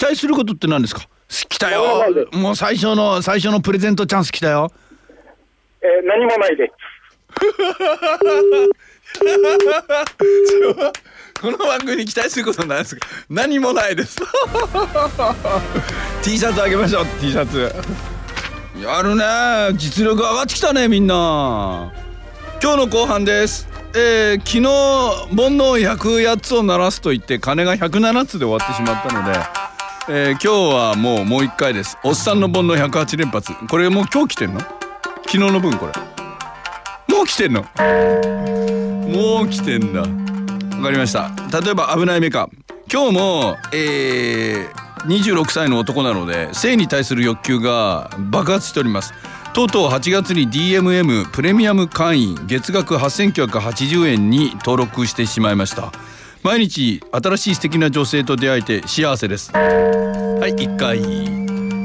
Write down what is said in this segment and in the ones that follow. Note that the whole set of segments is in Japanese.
期待することって何ですか？来たよもう最初の最初のプレゼントチャンス来たよえー、何もないです。この番組に期待することなんですか？何もないです。T シャツあげましょう T シャツ。やるね。実力上がってきたねみんな。今日の後半です。えー、昨日煩悩108つを鳴らすと言って鐘が107つで終わってしまったので、えー、今日はもうもう一回です。おっさんの煩悩108連発。これもう今日来てんの？昨日の分これ。もう来てんの？もう来てんだ。わかりました。例えば危ないメカ。今日もえー、26歳の男なので性に対する欲求が爆発しております。とうとう8月に DMM プレミアム会員月額8980円に登録してしまいました。毎日新しい素敵な女性と出会えて幸せですはい1回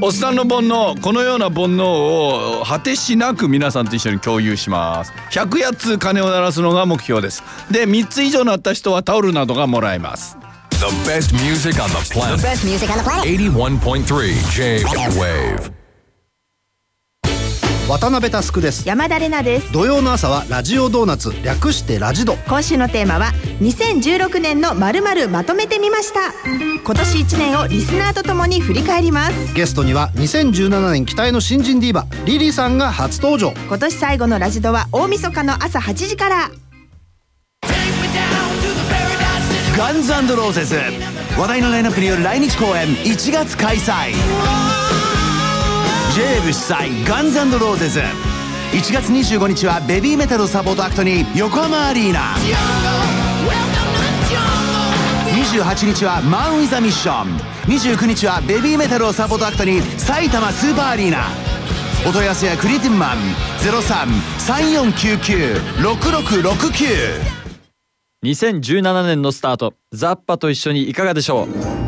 おっさんの煩悩このような煩悩を果てしなく皆さんと一緒に共有します100つ鐘を鳴らすのが目標ですで3つ以上鳴った人はタオルなどがもらえます The best music on the planet. The best music on the planet. 81.3 J-Wave. 渡辺佑です。山田玲奈です。土曜の朝はラジオドーナツ略してラジド。今週のテーマは2016年のまるまるまとめてみました。今年1年をリスナーとともに振り返ります。ゲストには2017年期待の新人ディーバリリーさんが初登場。今年最後のラジオは大晦日の朝8時から。ガンズローゼズ話題のラインナップによる来日公演1月開催 j ブ主催ガンズローゼズ。1月25日はベビーメタルサポートアクトに横浜アリーナ。28日はマン・ウィザ・ミッション。29日はベビーメタルをサポートアクトに埼玉スーパーアリーナ。お問い合わせやクリティブマン。0334996669 2017年のスタート。ザッパと一緒にいかがでしょう？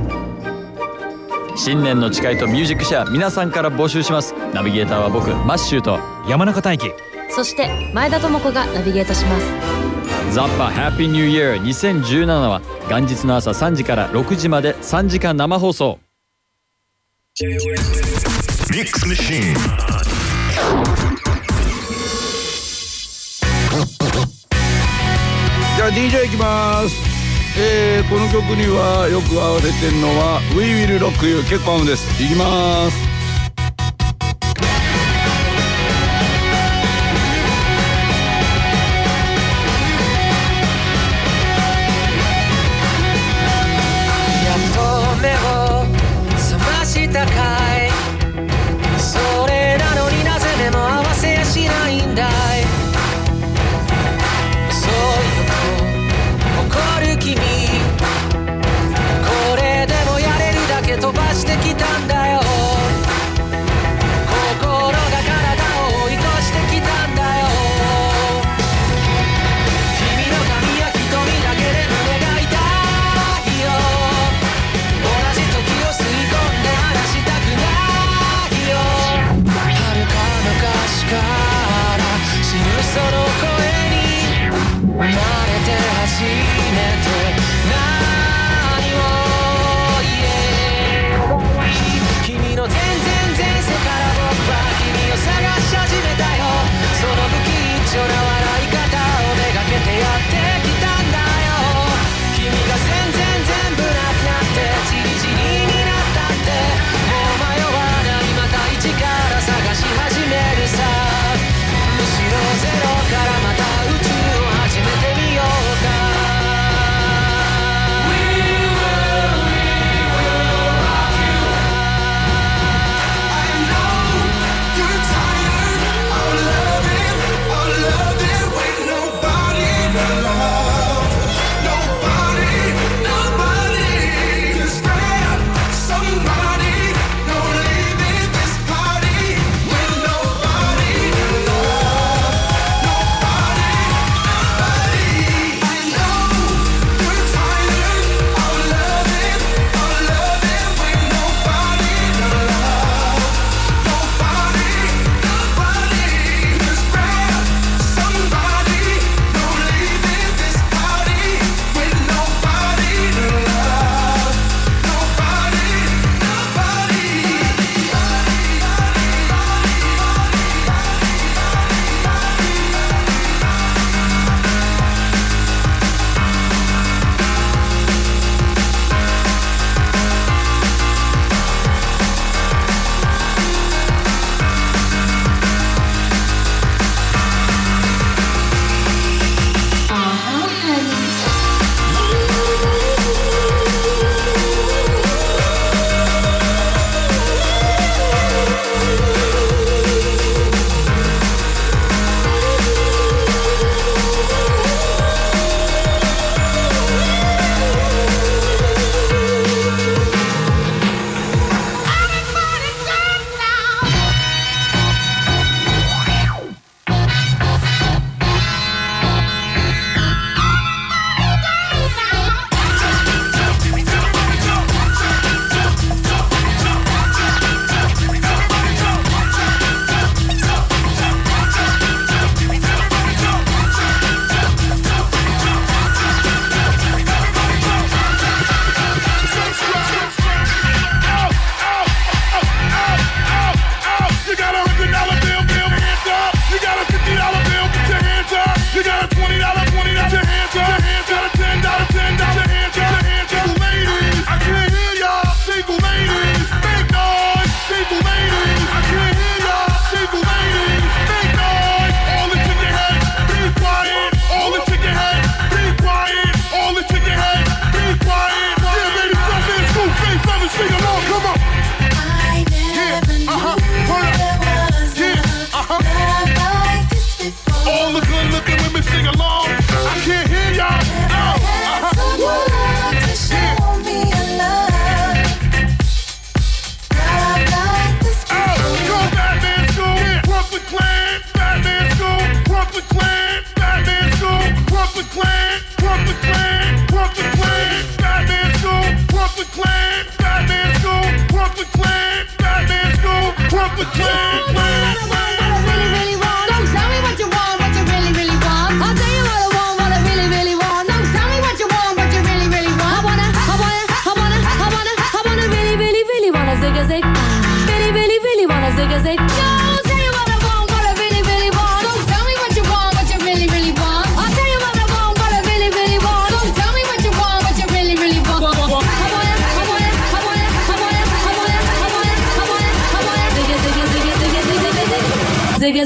新年の誓いとミュージックシェア皆さんから募集します。ナビゲーターは僕マッシューと。山中大輝。そして前田智子がナビゲートします。ザッパハッピーニューイヤー2017は元日の朝3時から6時まで3時間生放送。ミックスマシーンじゃあ DJ いきますえー、この曲にはよく合わせてるのは「We Will Rock You」結構合うんです。いきます。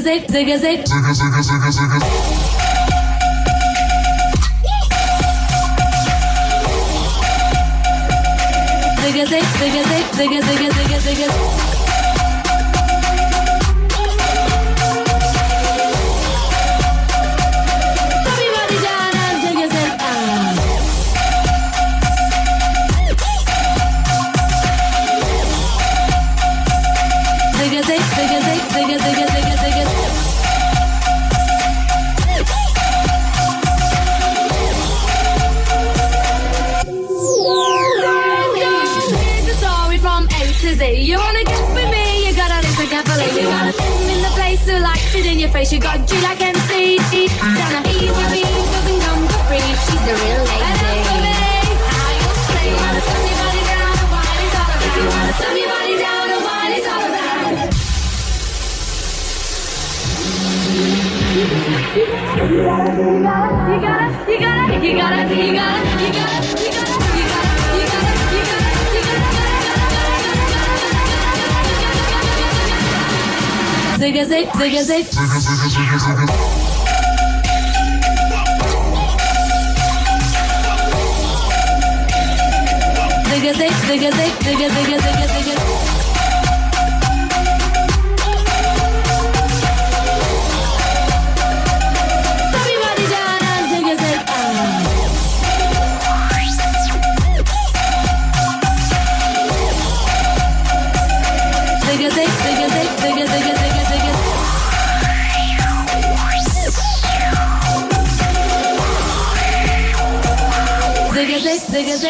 zigga zig, zigga zig. Zigga zigga zigga zigga. Zigga zig, zigga zig, zigga zigga zigga zigga. To Z. You wanna get with me? You gotta listen carefully. You got a thing in the place who likes it in your face. You got G like MC. Down a E with me doesn't come for free. She's the real lady. And as for me, how you say? You wanna slam your body down and what it's all about. If you wanna slam your body down and what it's all about. You gotta, you gotta, you gotta, you gotta, you gotta, you gotta, you gotta, zigga zig, zigga zig. Zigga zig, zigga zig, zigga zigga zigga zigga.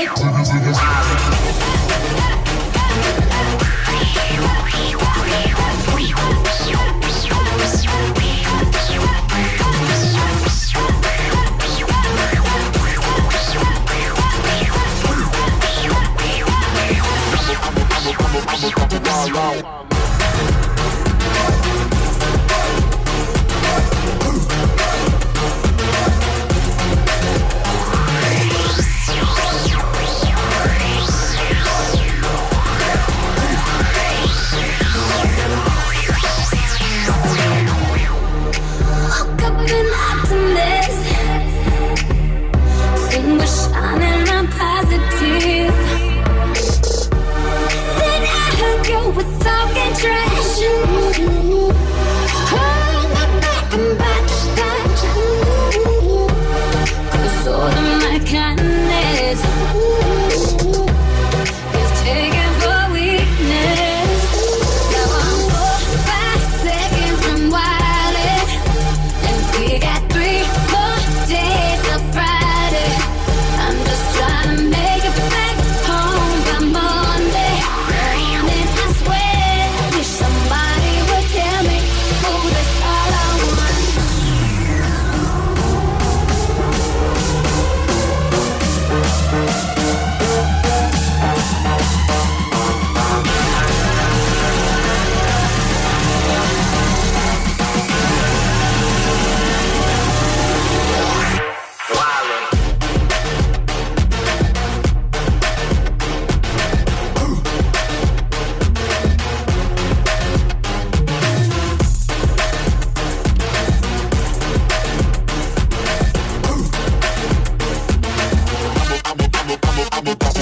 Wow. Bye.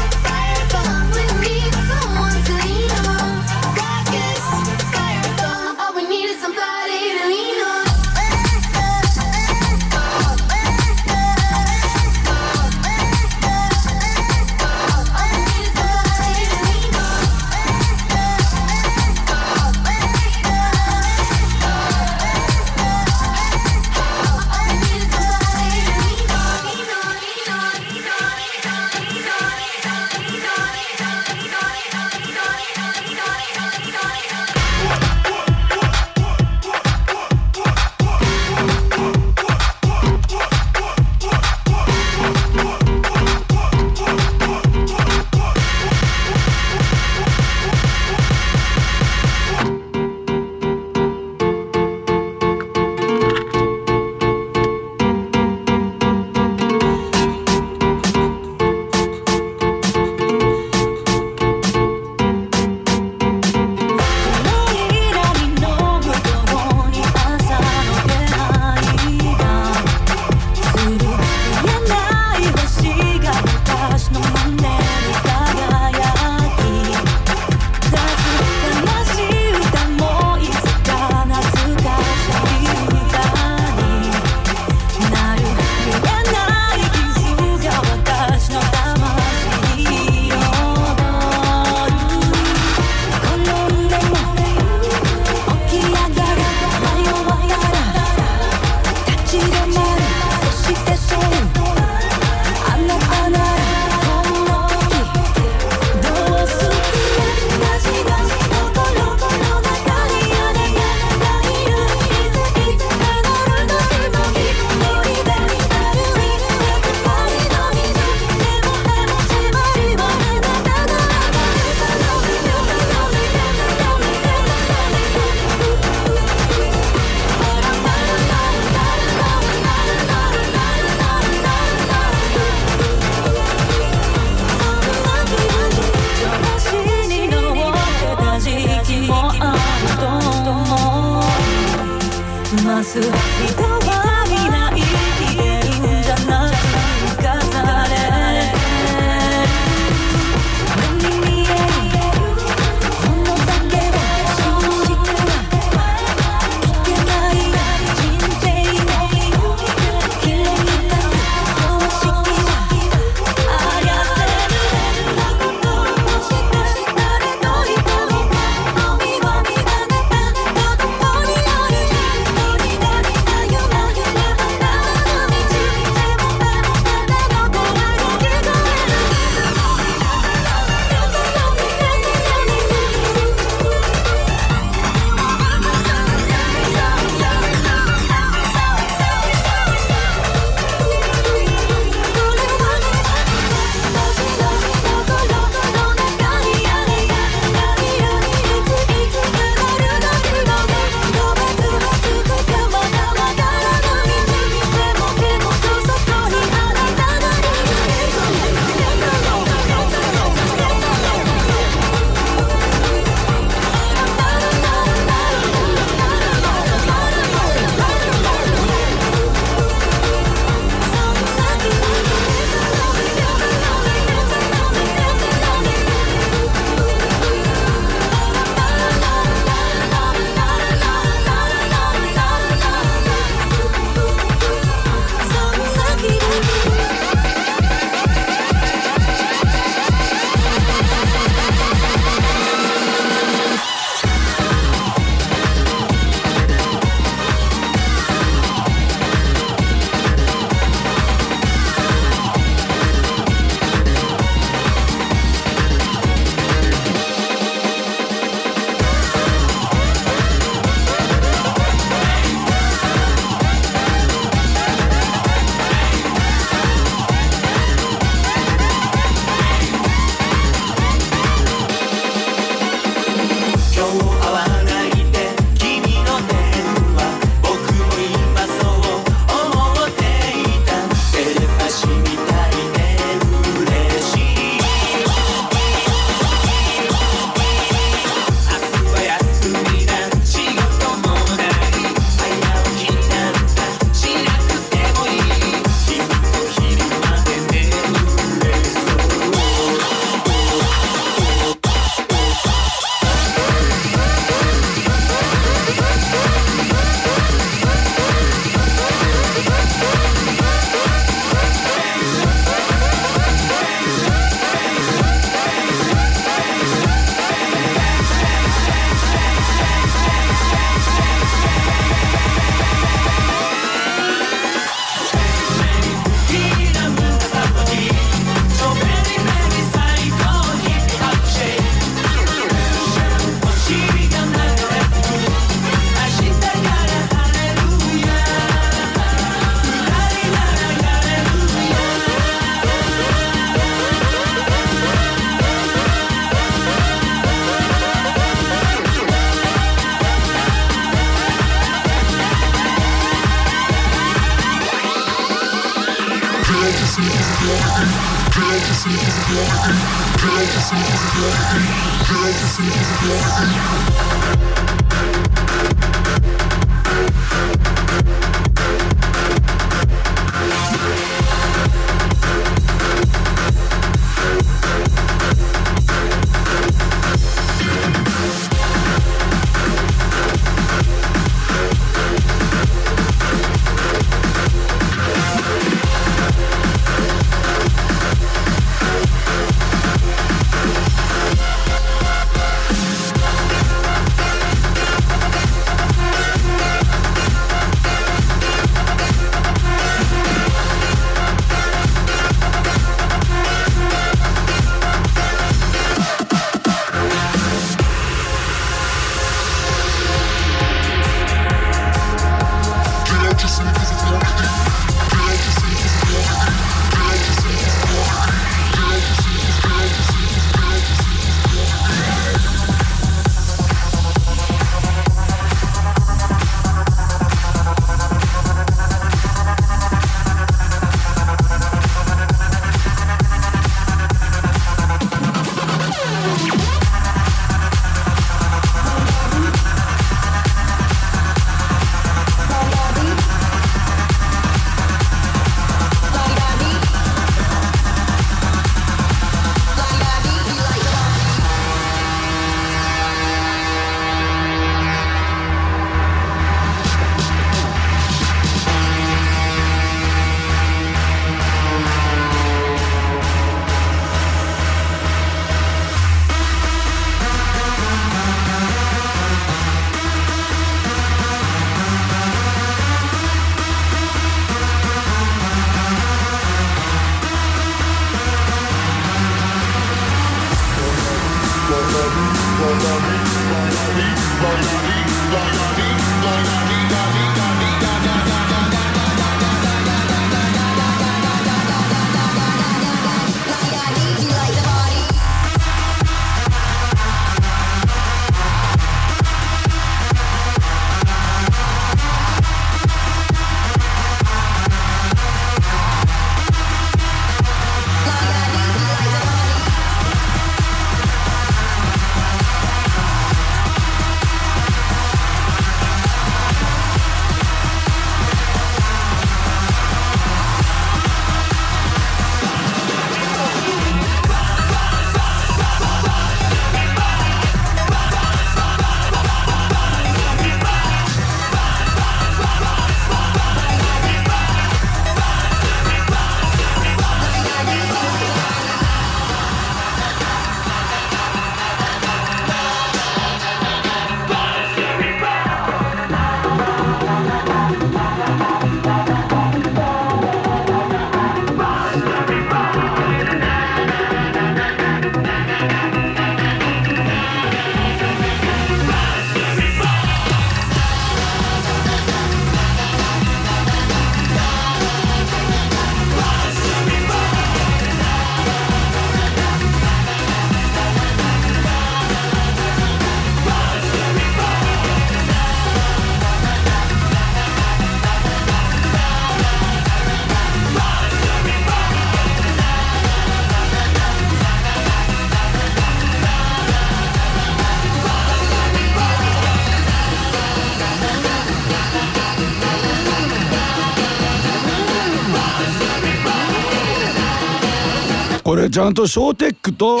ちゃんとショーテックと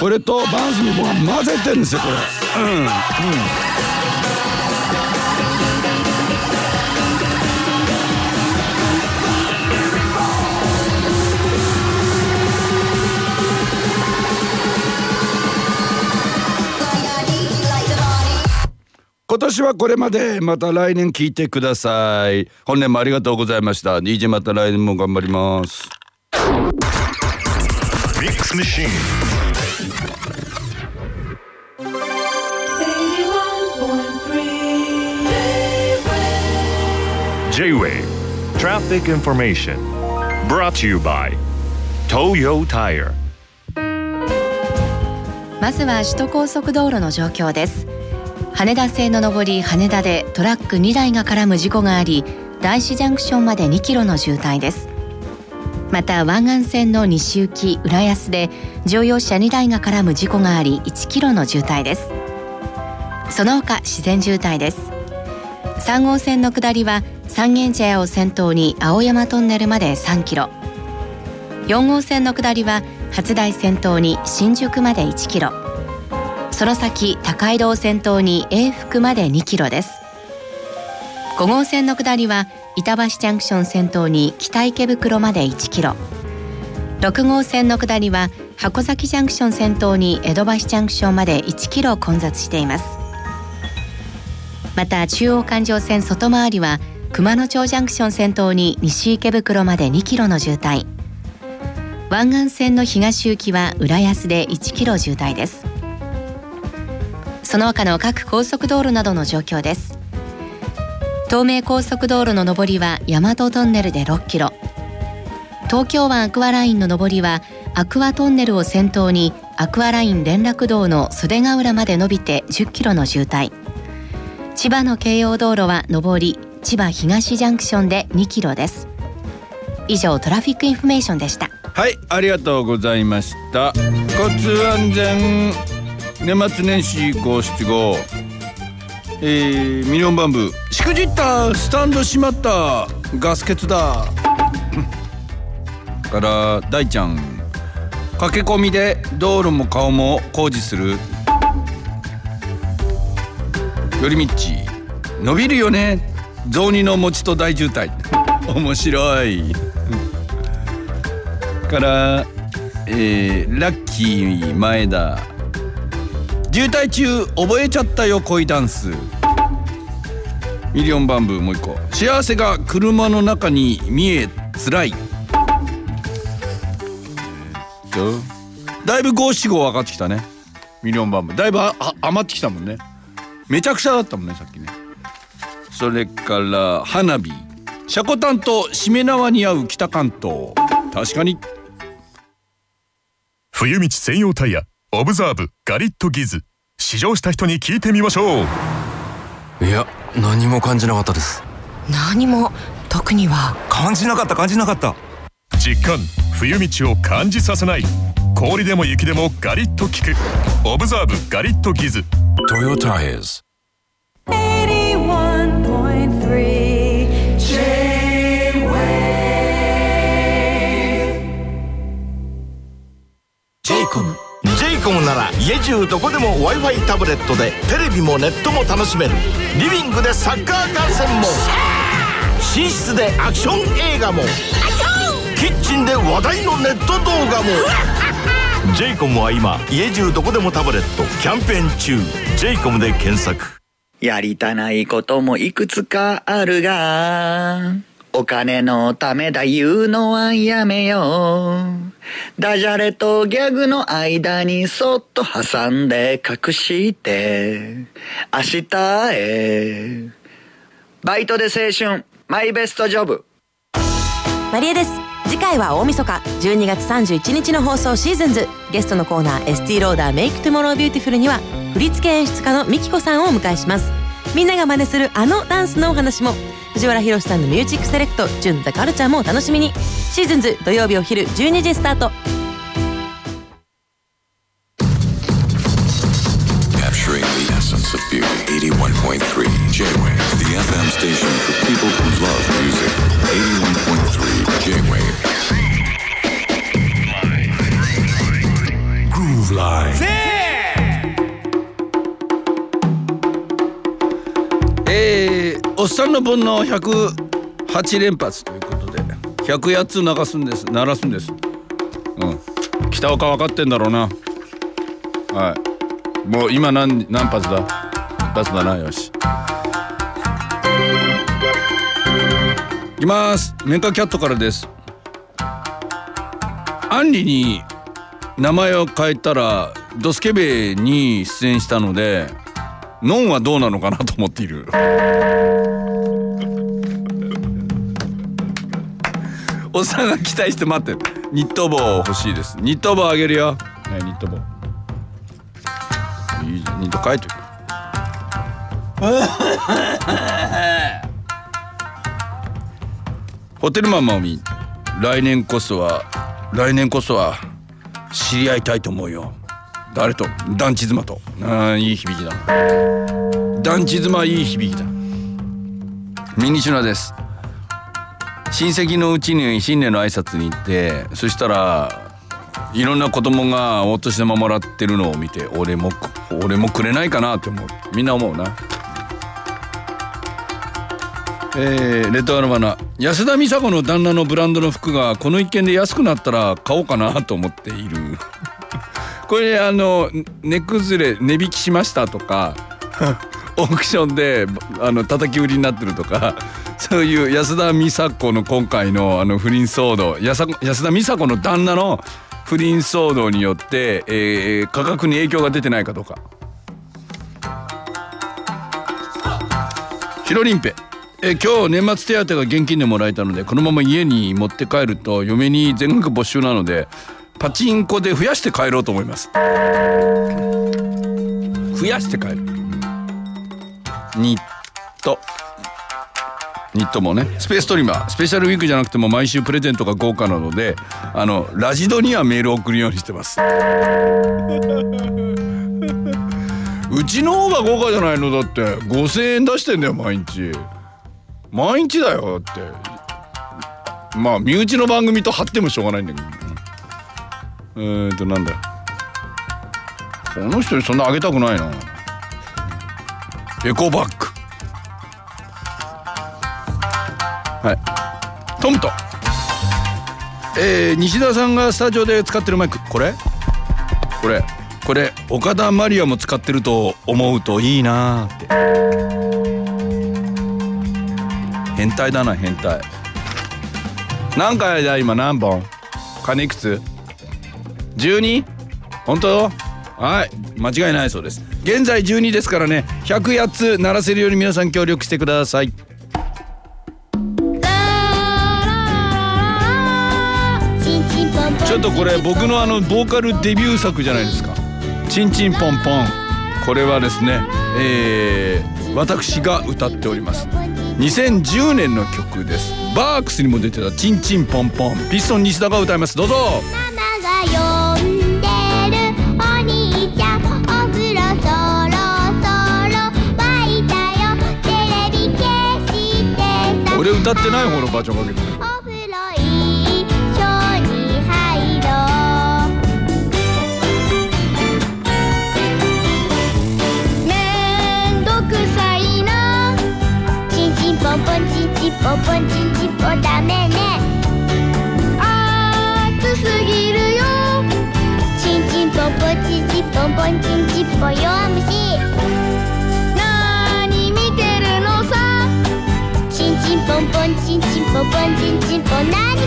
これとバンスにも混ぜてんですよこれ。うん。うん。今年はこれまで。また来年聞いてください。本年もありがとうございました。DJ また来年も頑張ります。Mix Machine. J-Way. Traffic Information. Brought to you by Toyo Tire. まずは首都高速道路の状況です。羽田線の上り羽田でトラック2台が絡む事故があり大師ジャンクションまで2キロの渋滞です。また湾岸線の西行き浦安で乗用車2台が絡む事故があり1キロの渋滞です。その他自然渋滞です。3号線の下りは三軒茶屋を先頭に青山トンネルまで3キロ。4号線の下りは初台先頭に新宿まで1キロ。その先高井戸を先頭に永福まで2キロです。5号線の下りは板橋ジャンクション先頭に北池袋まで1キロ。6号線の下りは箱崎ジャンクション先頭に江戸橋ジャンクションまで1キロ混雑しています。また中央環状線外回りは熊野町ジャンクション先頭に西池袋まで2キロの渋滞。湾岸線の東行きは浦安で1キロ渋滞です。その他の各高速道路などの状況です。東名高速道路の上りは大和トンネルで6キロ。東京湾アクアラインの上りはアクアトンネルを先頭にアクアライン連絡道の袖ヶ浦まで伸びて10キロの渋滞。千葉の京葉道路は上り千葉東ジャンクションで2キロです。以上 traffic information でした。はいありがとうございました。交通安全年末年始五七五えー、ミリオンバンブしくじったスタンド閉まった。ガス欠だ。から大ちゃん。駆け込みで道路も顔も工事する。よりみっち伸びるよね。雑煮の餅と大渋滞。面白い。から、えー、ラッキー前田渋滞中覚えちゃったよ恋ダンス。ミリオンバンブーもう一個。幸せが車の中に見えつらい。だいぶ五七五分かってきたね。ミリオンバンブー。だいぶあ余ってきたもんね。めちゃくちゃだったもんねさっきね。それから花火。シャコタンとしめ縄に合う北関東。確かに。冬道専用タイヤ。オブザーブガリットギズ試乗した人に聞いてみましょう。いや何も感じなかったです。何も？特には。感じなかった感じなかった。実感冬道を感じさせない。氷でも雪でもガリッと効く。オブザーブガリットギズトヨタイズ中どこでも w i f i タブレットでテレビもネットも楽しめる。リビングでサッカー観戦も。寝室でアクション映画も。キッチンで話題のネット動画も。j イコムは今家中どこでもタブレット。キャンペーン中。j イコムで検索。やりたないこともいくつかあるが、お金のためだ言うのはやめよう。ダジャレとギャグの間にそっと挟んで隠して、明日へ。バイトで青春、 my best job。マリエです。次回は大晦日。12月31日の放送。 Seasons。ゲストのコーナー ST ローダーメイクトゥモロービューティフルには振付演出家のミキコさんをお迎えします。みんなが真似するあのダンスのお話も。藤原宏さんの music select「 JUN the culture」もお楽しみに。シーズンズ土曜日お昼12時スタート。さんの煩悩108連発ということで108つ流すんです。鳴らすんです。うん。北岡分かってんだろうな。はい。もう今何何発だ？出すだなよし。いきます。メンカキャットからです。アンリに名前を変えたらドスケベに出演したのでノンはどうなのかなと思っている。おっさんが期待して待ってる。ニット帽欲しいです。ニット帽あげるよ。ねニット帽。いいじゃん。ニット書いてるホテルマンマミ来年こそは来年こそは知り合いたいと思うよ。誰と？団地妻と。あーいい響きだ団地妻いい響きだ。ミニシュナです親戚のうちに新年の挨拶に行ってそしたらいろんな子供がお年玉もらってるのを見て俺も俺もくれないかなって思う。みんな思うな。えー、レッドアルバナ安田美沙子の旦那のブランドの服がこの一件で安くなったら買おうかなと思っている。これあの値崩れ値引きしましたとか オークションであの叩き売りになってるとかそういう安田美沙子の今回のあの不倫騒動安安田美沙子の旦那の不倫騒動によって、えー価格に影響が出てないかどうか。ヒロリンペ。え今日年末手当が現金でもらえたのでこのまま家に持って帰ると嫁に全額没収なのでパチンコで増やして帰ろうと思います。増やして帰る。ニットニットもね。スペーストリマースペシャルウィークじゃなくても毎週プレゼントが豪華なのであのラジドにはメールを送るようにしてます。うちの方が豪華じゃないの？だって5,000円出してんだよ毎日。毎日だよだって。まあ身内の番組と貼ってもしょうがないんだけど。えーとなんだ。この人にそんなあげたくないな。エコバッグ。はい。トムと。えー、西田さんがスタジオで使ってるマイク。これ？これ。これ岡田マリアも使ってると思うといいなーって。変態だな変態。何回だ今何本？金いくつ？12? 本当？はい。間違いないそうです。現在12ですからね。108つ鳴らせるように皆さん協力してくださいちょっとこれ僕のあのボーカルデビュー作じゃないですか「チンチンポンポン」これはですね、えー私が歌っております。2010年の曲です。バークスにも出てた「チンチンポンポン」ピストン西田が歌います。どうぞ。が呼んでるお兄ちゃん。お風呂そろそろ沸いたよ。テレビ消してさ。俺歌ってない方のバージョンかけておポンポンチンチンポダメね。暑すぎるよ。チンチンポンポチンチンポンポンチンチンポ弱虫なに見てるのさ。チンチンポンポンチンチンポンポンチンチンポなに。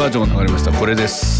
バージョンが流れました。これです。